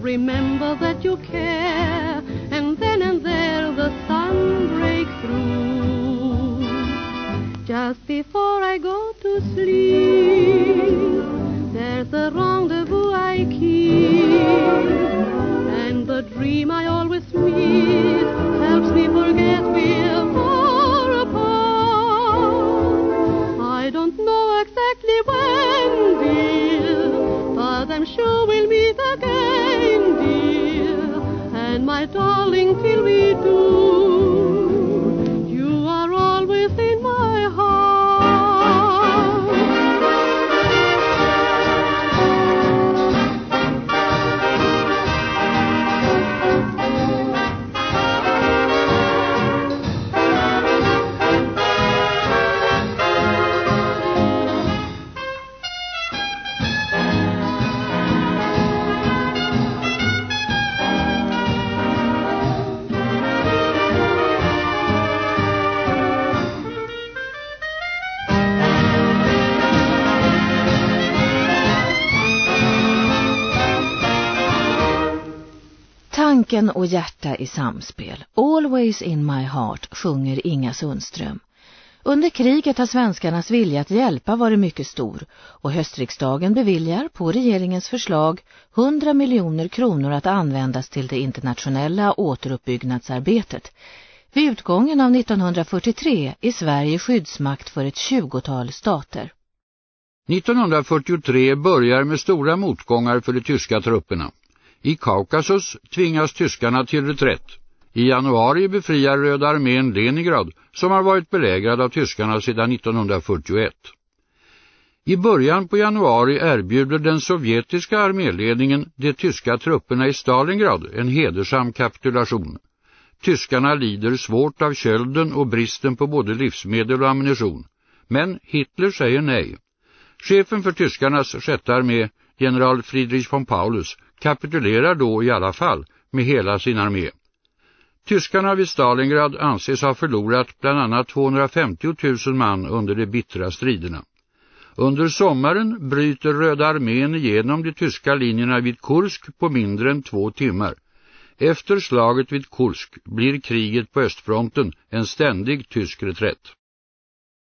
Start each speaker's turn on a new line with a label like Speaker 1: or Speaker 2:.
Speaker 1: remember that you care, and then and there the sun breaks through. Just before I go to sleep, there's a rendezvous I keep, darling, till we do,
Speaker 2: Tanken och hjärta i samspel. Always in my heart sjunger Inga Sundström. Under kriget har svenskarnas vilja att hjälpa varit mycket stor och höstriksdagen beviljar på regeringens förslag 100 miljoner kronor att användas till det internationella återuppbyggnadsarbetet. Vid utgången av 1943 är Sverige skyddsmakt för ett tjugotal stater.
Speaker 3: 1943 börjar med stora motgångar för de tyska trupperna. I Kaukasus tvingas tyskarna till reträtt. I januari befriar Röda armén Leningrad som har varit belägrad av tyskarna sedan 1941. I början på januari erbjuder den sovjetiska arméledningen de tyska trupperna i Stalingrad en hedersam kapitulation. Tyskarna lider svårt av kölden och bristen på både livsmedel och ammunition. Men Hitler säger nej. Chefen för tyskarnas sjätte armé, general Friedrich von Paulus, kapitulerar då i alla fall med hela sin armé. Tyskarna vid Stalingrad anses ha förlorat bland annat 250 000 man under de bittra striderna. Under sommaren bryter Röda armén igenom de tyska linjerna vid Kursk på mindre än två timmar. Efter slaget vid Kursk blir kriget på östfronten en ständig tysk reträtt.